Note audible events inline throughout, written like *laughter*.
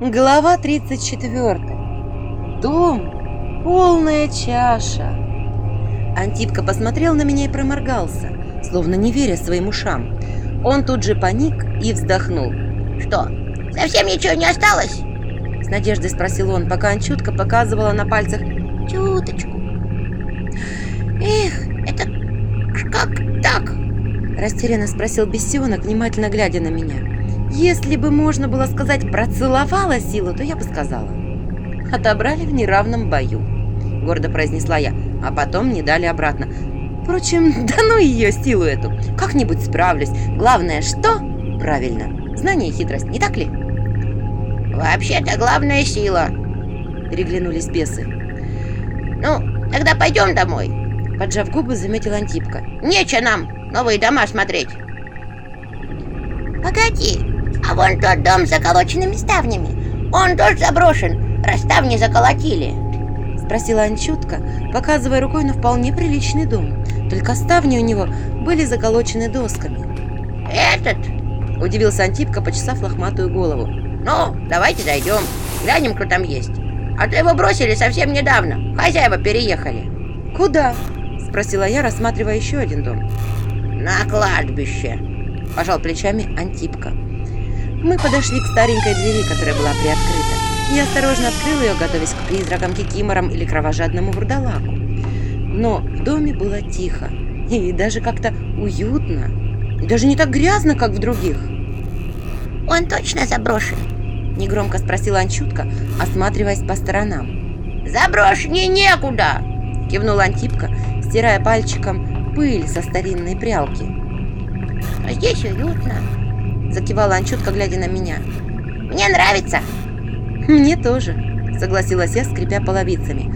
Глава 34. Дом. Полная чаша. Антипка посмотрел на меня и проморгался, словно не веря своим ушам. Он тут же паник и вздохнул. Что, совсем ничего не осталось? С надеждой спросил он, пока Анчутка показывала на пальцах Чуточку. Эх, это как так? Растерянно спросил бесенок, внимательно глядя на меня. Если бы можно было сказать «процеловала силу», то я бы сказала. «Отобрали в неравном бою», — гордо произнесла я, а потом не дали обратно. Впрочем, *laughs* да ну ее силу эту, как-нибудь справлюсь. Главное, что? Правильно, знание и хитрость, не так ли? Вообще-то главная сила, переглянулись бесы. Ну, тогда пойдем домой. Поджав губы, заметил Антипка. Нечего нам новые дома смотреть. Погоди, а вон тот дом с заколоченными ставнями. Он тоже заброшен, раз ставни заколотили. Спросила Анчутка, показывая рукой на вполне приличный дом. Только ставни у него были заколочены досками. Этот? Удивился Антипка, почесав лохматую голову. Ну, давайте зайдем, глянем, кто там есть. А то его бросили совсем недавно, хозяева переехали. Куда? Спросила я, рассматривая еще один дом. На кладбище. Пожал плечами Антипка. Мы подошли к старенькой двери, которая была приоткрыта. Я осторожно открыл ее, готовясь к призракам, кикиморам или кровожадному вурдалаку. Но в доме было тихо и даже как-то уютно. И даже не так грязно, как в других. Он точно заброшен? Негромко спросила Анчутка, осматриваясь по сторонам. Заброшеннее некуда! Кивнул Антипка, стирая пальчиком пыль со старинной прялки. А здесь уютно. Закивала Анчутка, глядя на меня. Мне нравится. Мне тоже, согласилась я, скрипя половицами.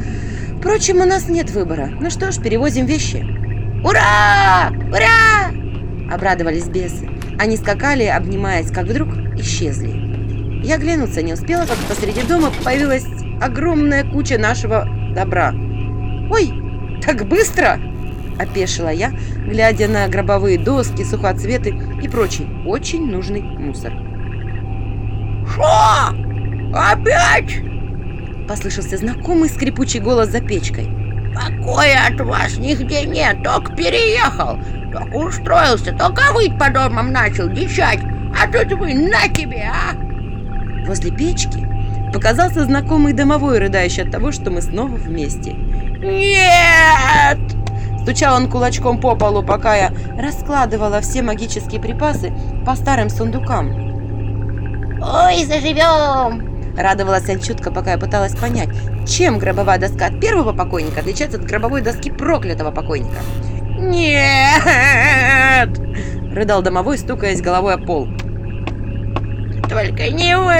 Впрочем, у нас нет выбора. Ну что ж, перевозим вещи. Ура! Ура! Обрадовались бесы. Они скакали, обнимаясь, как вдруг исчезли. Я глянуться не успела, как посреди дома появилась огромная куча нашего добра. «Ой, так быстро!» – опешила я, глядя на гробовые доски, сухоцветы и прочий очень нужный мусор. «Шо? Опять?» – послышался знакомый скрипучий голос за печкой. «Покоя от вас нигде нет, только переехал, только устроился, только выть по домам начал, дичать, а тут вы на тебе, а!» Возле печки показался знакомый домовой, рыдающий от того, что мы снова вместе. «Нет!» Стучал он кулачком по полу, пока я раскладывала все магические припасы по старым сундукам. «Ой, заживем!» Радовалась Анчутка, пока я пыталась понять, чем гробовая доска от первого покойника отличается от гробовой доски проклятого покойника. «Нет!» Рыдал домовой, стукаясь головой о пол. «Только не вы!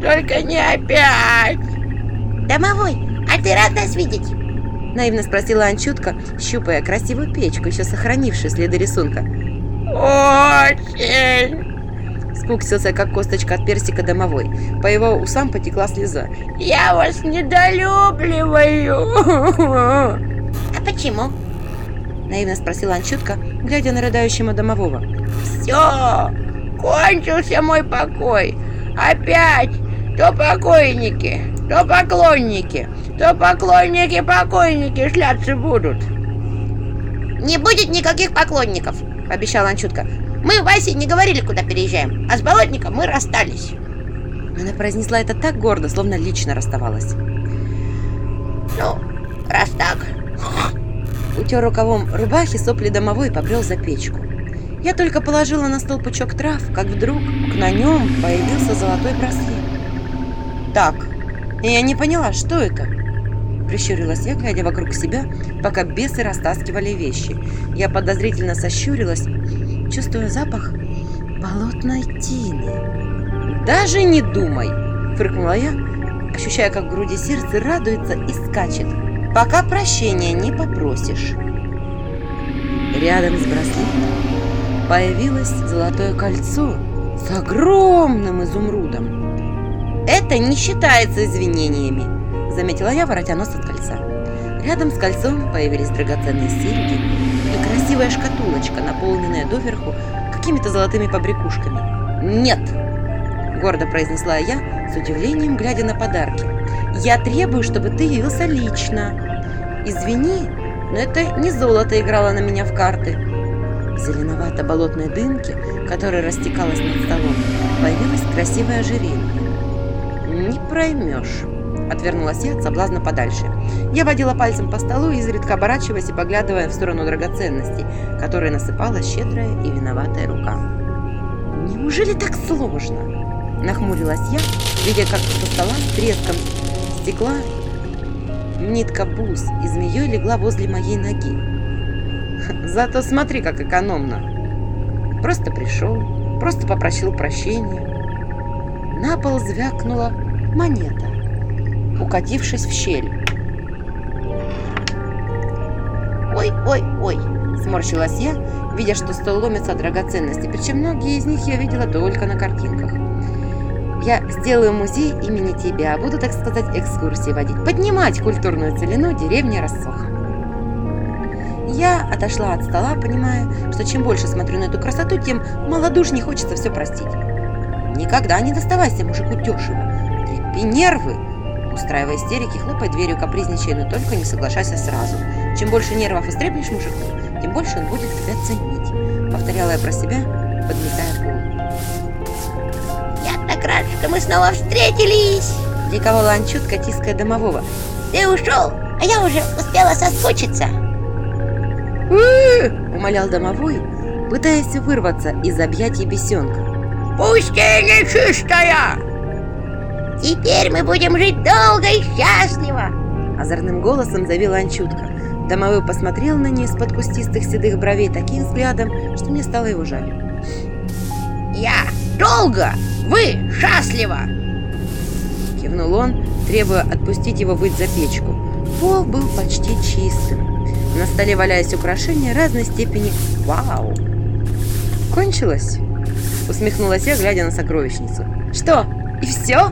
*laughs* Только не опять!» «Домовой, а ты рад нас видеть?» Наивно спросила Анчутка, щупая красивую печку, еще сохранившую следы рисунка. «Очень!» Скуксился, как косточка от персика домовой. По его усам потекла слеза. «Я вас недолюбливаю!» «А почему?» Наивно спросила Анчутка, глядя на рыдающего домового. «Все! Кончился мой покой! Опять! То покойники, то поклонники, то поклонники-покойники шляться будут!» «Не будет никаких поклонников!» – пообещала Анчутка. Мы Васе не говорили, куда переезжаем, а с болотником мы расстались. Она произнесла это так гордо, словно лично расставалась. Ну, раз так. Утер рукавом рубахи сопли домовой и побрел за печку. Я только положила на стол пучок трав, как вдруг на нем появился золотой браслет. Так, я не поняла, что это? Прищурилась я, глядя вокруг себя, пока бесы растаскивали вещи. Я подозрительно сощурилась, чувствуя запах болотной тины. «Даже не думай!» – фыркнула я, ощущая, как в груди сердце радуется и скачет. «Пока прощения не попросишь». Рядом с браслетом появилось золотое кольцо с огромным изумрудом. «Это не считается извинениями», – заметила я, воротя нос от кольца. Рядом с кольцом появились драгоценные серьги и красивая шкатулочка, наполненная доверху какими-то золотыми побрякушками. «Нет!» – гордо произнесла я, с удивлением глядя на подарки. «Я требую, чтобы ты явился лично. Извини, но это не золото играло на меня в карты». Зеленовато-болотной дымке, которая растекалась над столом, появилось красивое ожерелье. «Не проймешь», — отвернулась я от соблазна подальше. Я водила пальцем по столу, изредка оборачиваясь и поглядывая в сторону драгоценностей, которые насыпала щедрая и виноватая рука. «Неужели так сложно?» Нахмурилась я, видя, как со стола треском стекла нитка бус и змеей легла возле моей ноги. Зато смотри, как экономно. Просто пришел, просто попросил прощения. На пол звякнула монета, укатившись в щель. «Ой, ой, ой!» – сморщилась я, видя, что стол ломится от драгоценностей, причем многие из них я видела только на картинках. Я сделаю музей имени тебя, буду, так сказать, экскурсии водить, поднимать культурную целину деревни Рассоха. Я отошла от стола, понимая, что чем больше смотрю на эту красоту, тем малодушнее хочется все простить. Никогда не доставайся мужику дешево. Трепи нервы. Устраивая истерики, хлопай дверью, капризничай, но только не соглашайся сразу. Чем больше нервов истребнешь мужику, тем больше он будет тебя ценить. Повторяла я про себя, подметая пол. Я так рад, что мы снова встретились. Ликовала Анчутка, тиская домового. Ты ушел, а я уже успела соскучиться. Умолял домовой, пытаясь вырваться из объятий бесенка. Пусти нечистая! Теперь мы будем жить долго и счастливо. Озорным голосом завела Анчутка. Домовой посмотрел на нее из-под кустистых седых бровей таким взглядом, что мне стало его жаль. Я долго, вы счастливо. Кивнул он, требуя отпустить его выть за печку. Пол был почти чистым. На столе валялись украшения разной степени «Вау!». «Кончилось?» – усмехнулась я, глядя на сокровищницу. «Что, и все?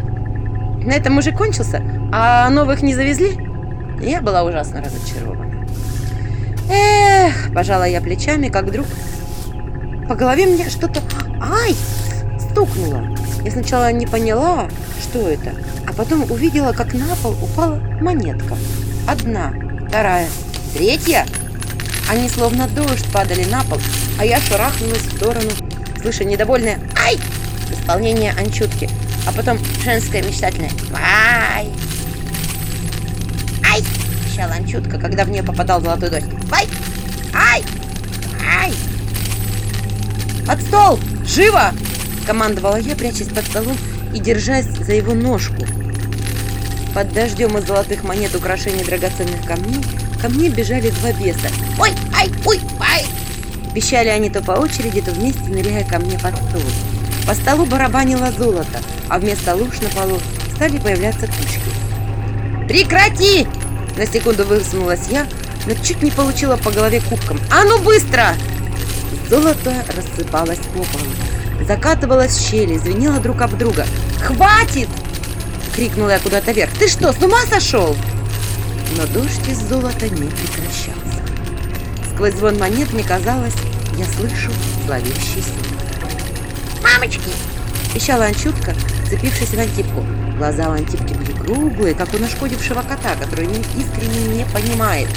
На этом уже кончился? А новых не завезли?» Я была ужасно разочарована. «Эх!» – пожала я плечами, как вдруг по голове мне что-то «Ай!» стукнуло. Я сначала не поняла, что это, а потом увидела, как на пол упала монетка. Одна, вторая, третья. Они словно дождь падали на пол, а я шарахнулась в сторону, слыша недовольное «Ай!» исполнение анчутки, а потом женское мечтательное «Ай!» Ай! Вещала анчутка, когда в нее попадал золотой дождь. Ай! Ай! Ай! «Под стол! Живо!» – командовала я, прячась под столом и держась за его ножку. Под дождем из золотых монет украшений драгоценных камней ко мне бежали два беса. Ой! Ай! Ой! Ай! Пищали они то по очереди, то вместе ныряя ко мне под стол. По столу барабанило золото, а вместо луж на полу стали появляться кучки. «Прекрати!» На секунду высунулась я, но чуть не получила по голове кубком. «А ну быстро!» Золото рассыпалось по полу, закатывалось в щели, звенело друг об друга. «Хватит!» — крикнула я куда-то вверх. «Ты что, с ума сошел?» Но дождь из золота не прекращался. Сквозь звон монет мне казалось, я слышу зловещий смех. Мамочки! Пищала Анчутка, цепившись в Антипку. Глаза у Антипки были круглые, как у нашкодившего кота, который не- искренне не понимает,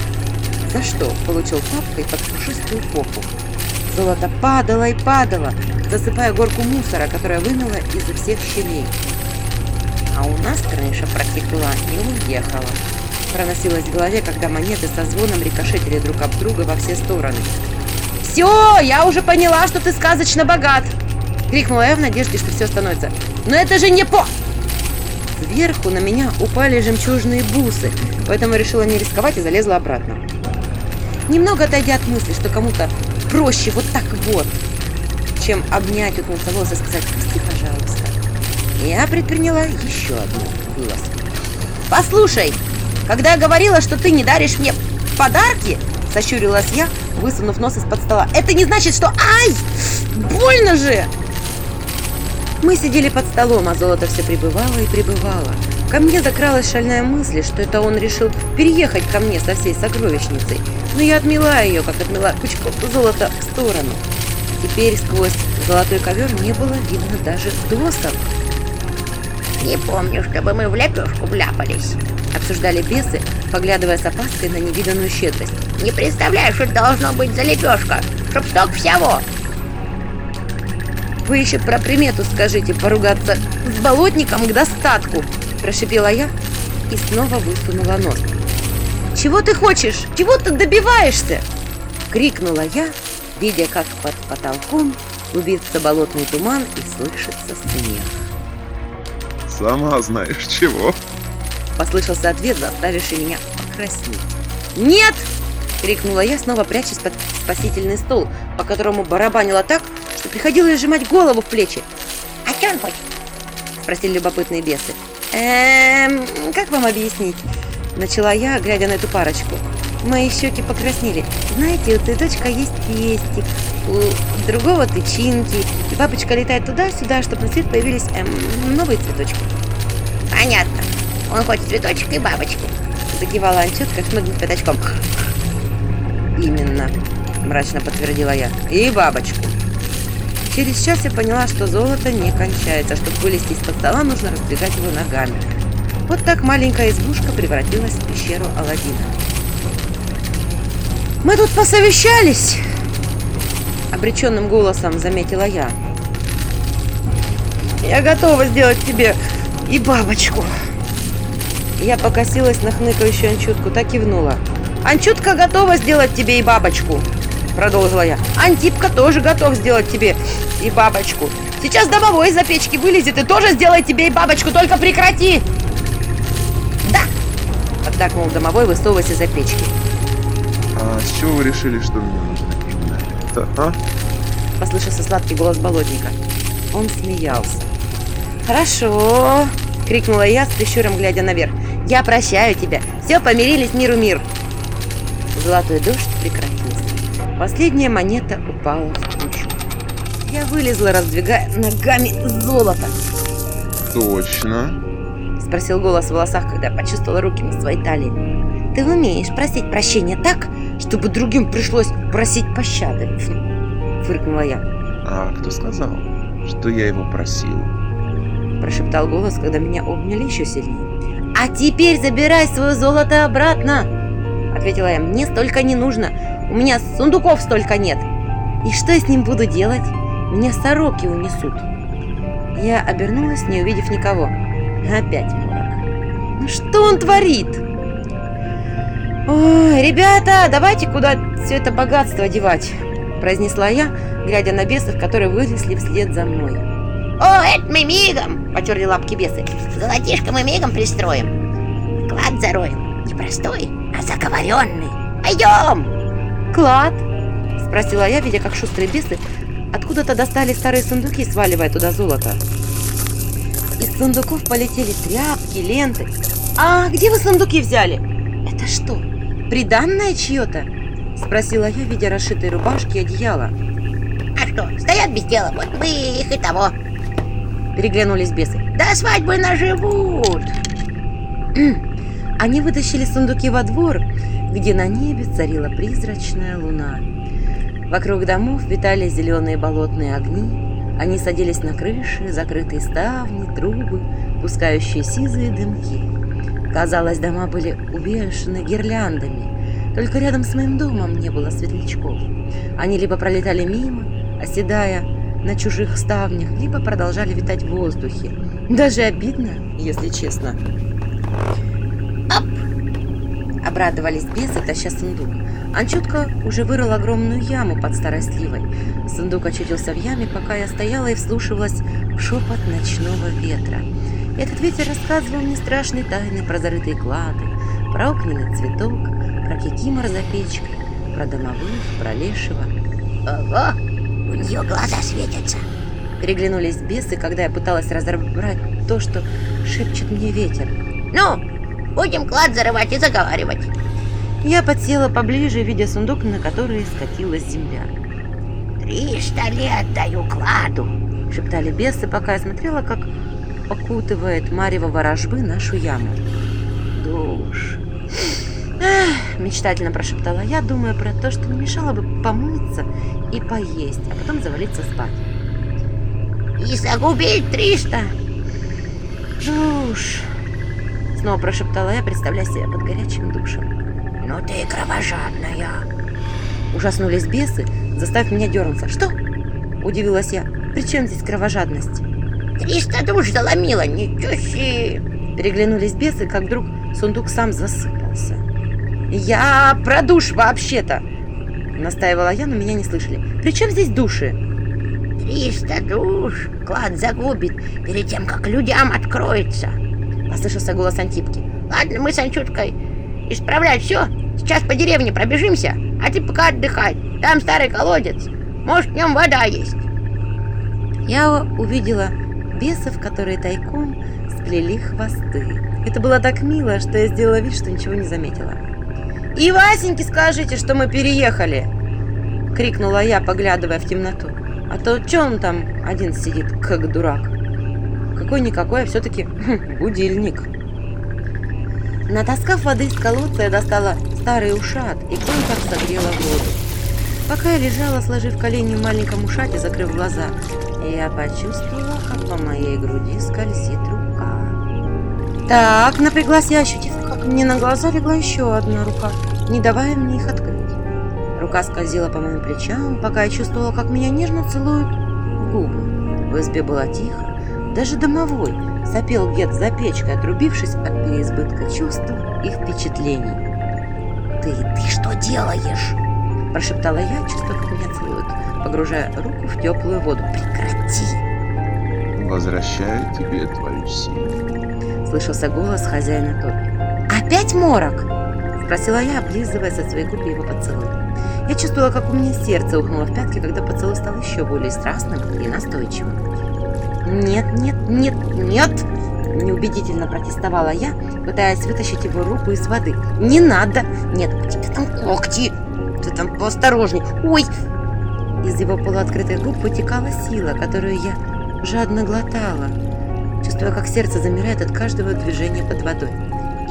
за что получил папкой под пушистую попу. Золото падало и падало, засыпая горку мусора, которая вымела изо всех щелей. А у нас крыша протекла и уехала. Проносилось в голове, когда монеты со звоном рикошетили друг об друга во все стороны. «Все, я уже поняла, что ты сказочно богат!» Крикнула я в надежде, что все остановится. «Но это же не по...» Сверху на меня упали жемчужные бусы, поэтому решила не рисковать и залезла обратно. Немного отойдя от мысли, что кому-то проще вот так вот, чем обнять, уткнуться волосы и сказать «Прости, пожалуйста», я предприняла еще одну вылазку. «Послушай, когда я говорила, что ты не даришь мне подарки, сощурилась я, высунув нос из-под стола, это не значит, что... Ай! Больно же! Мы сидели под столом, а золото все прибывало и прибывало. Ко мне закралась шальная мысль, что это он решил переехать ко мне со всей сокровищницей. Но я отмела ее, как отмела кучку золота в сторону. Теперь сквозь золотой ковер не было видно даже досок. Не помню, чтобы мы в лепешку вляпались. Обсуждали бесы, поглядывая с опаской на невиданную щедрость. Не представляю, что должно быть за лепешка, чтоб столько всего. Вы еще про примету скажите, поругаться с болотником к достатку, прошипела я и снова высунула нос. Чего ты хочешь? Чего ты добиваешься? Крикнула я, видя, как под потолком клубится болотный туман и слышится смех. Сама знаешь чего. Послышался ответ, заставивший меня покраснеть. «Нет!» — крикнула я, снова прячась под спасительный стол, по которому барабанила так, что приходилось сжимать голову в плечи. А что он спросили любопытные бесы. «Эм, как вам объяснить?» Начала я, глядя на эту парочку. Мои щеки покраснели. Знаете, у цветочка есть пестик, у другого тычинки, и бабочка летает туда-сюда, чтобы на свет появились эм, новые цветочки. Понятно. Он хочет цветочек и бабочку. Закивала Анчутка, шмыгнув пятачком. Именно, мрачно подтвердила я. И бабочку. Через час я поняла, что золото не кончается. Чтобы вылезти из-под стола, нужно раздвигать его ногами. Вот так маленькая избушка превратилась в пещеру Аладдина. «Мы тут посовещались!» Обреченным голосом заметила я. «Я готова сделать тебе и бабочку!» Я покосилась на хныкающую Анчутку, так кивнула. «Анчутка готова сделать тебе и бабочку!» Продолжила я. «Антипка тоже готов сделать тебе и бабочку. Сейчас домовой из-за печки вылезет и тоже сделает тебе и бабочку, только прекрати!» «Да!» Поддакнул домовой, высовываясь из-за печки. А с чего вы решили, что мне нужно именно это, а? Послышался сладкий голос болотника. Он смеялся. «Хорошо!» — крикнула я с прищуром, глядя наверх. «Я прощаю тебя! Все, помирились, миру мир!» Золотой дождь прекратился. Последняя монета упала в кучу. Я вылезла, раздвигая ногами золото. Точно. Спросил голос в волосах, когда я почувствовала руки на своей талии. Ты умеешь просить прощения так, чтобы другим пришлось просить пощады? *laughs* Фыркнула я. А кто сказал, что я его просил? Прошептал голос, когда меня обняли еще сильнее. А теперь забирай свое золото обратно! Ответила я. Мне столько не нужно. У меня сундуков столько нет. И что я с ним буду делать? Меня сороки унесут. Я обернулась, не увидев никого. Опять морок. Ну что он творит? Ой, ребята, давайте куда все это богатство девать, произнесла я, глядя на бесов, которые вылезли вслед за мной. О, это мы мигом, потерли лапки бесы. Золотишко мы мигом пристроим. Клад зароем. Не простой, а заговоренный. Пойдем! Клад? Спросила я, видя, как шустрые бесы откуда-то достали старые сундуки, сваливая туда золото. Из сундуков полетели тряпки, ленты. А где вы сундуки взяли? Это что, приданное чье-то? Спросила я, видя расшитые рубашки и одеяло. А что, стоят без дела, вот мы их и того. Переглянулись бесы. До свадьбы наживут. *clears throat* Они вытащили сундуки во двор, где на небе царила призрачная луна. Вокруг домов витали зеленые болотные огни. Они садились на крыши, закрытые ставни, трубы, пускающие сизые дымки. Казалось, дома были увешаны гирляндами. Только рядом с моим домом не было светлячков. Они либо пролетали мимо, оседая на чужих ставнях, либо продолжали витать в воздухе. Даже обидно, если честно. Обрадовались бесы, таща сундук. Анчутка уже вырыл огромную яму под старой сливой. Сундук очутился в яме, пока я стояла и вслушивалась в шепот ночного ветра. Этот ветер рассказывал мне страшные тайны про зарытые клады, про огненный цветок, про кикимор за печкой, про домовых, про лешего. Ого, у нее глаза светятся. Переглянулись бесы, когда я пыталась разобрать то, что шепчет мне ветер. Ну, будем клад зарывать и заговаривать. Я подсела поближе, видя сундук, на который скатилась земля. «Триста лет даю кладу!» — шептали бесы, пока я смотрела, как окутывает марево ворожбы нашу яму. «Душ!» Эх, мечтательно прошептала я, думая про то, что не мешало бы помыться и поесть, а потом завалиться спать. «И загубить триста!» Душ. Снова прошептала я, представляя себя под горячим душем. Ну ты кровожадная. Ужаснулись бесы, заставив меня дернуться. Что? Удивилась я. При чем здесь кровожадность? 300 душ заломила, ничего себе. Переглянулись бесы, как вдруг сундук сам засыпался. «Я про душ вообще-то!» Настаивала я, но меня не слышали. «При чем здесь души?» 300 душ клад загубит перед тем, как людям откроется. Послышался голос Антипки. Ладно, мы с Анчуткой исправлять все. Сейчас по деревне пробежимся, а ты пока отдыхай. Там старый колодец. Может, в нем вода есть. Я увидела бесов, которые тайком сплели хвосты. Это было так мило, что я сделала вид, что ничего не заметила. «И Васеньке скажите, что мы переехали!» Крикнула я, поглядывая в темноту. А то че он там один сидит, как дурак? Какой-никакой, а все-таки *laughs* будильник. Натаскав воды из колодца, я достала старый ушат и кое-как согрела воду. Пока я лежала, сложив колени в маленьком ушате, закрыв глаза, я почувствовала, как по моей груди скользит рука. Так, напряглась я, ощутив, как мне на глаза легла еще одна рука, не давая мне их открыть. Рука скользила по моим плечам, пока я чувствовала, как меня нежно целуют губы. В избе было тихо, даже домовой сопел где-то за печкой, отрубившись от переизбытка чувств и впечатлений. «Ты, ты что делаешь?» – прошептала я, чувствуя, как меня целуют, погружая руку в теплую воду. «Прекрати!» Возвращаю тебе твою силу. Слышался голос хозяина топи. «Опять морок?» – спросила я, облизывая со своей губы его поцелуй. Я чувствовала, как у меня сердце ухнуло в пятки, когда поцелуй стал еще более страстным и настойчивым. «Нет, нет, нет, нет!» – неубедительно протестовала я, пытаясь вытащить его руку из воды. «Не надо! Нет, у тебя там когти! Ты там поосторожней! Ой!» Из его полуоткрытых губ вытекала сила, которую я жадно глотала, чувствуя, как сердце замирает от каждого движения под водой.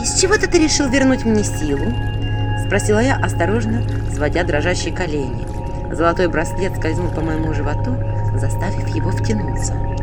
«Из чего ты решил вернуть мне силу?» – спросила я, осторожно, сводя дрожащие колени. Золотой браслет скользнул по моему животу, заставив его втянуться.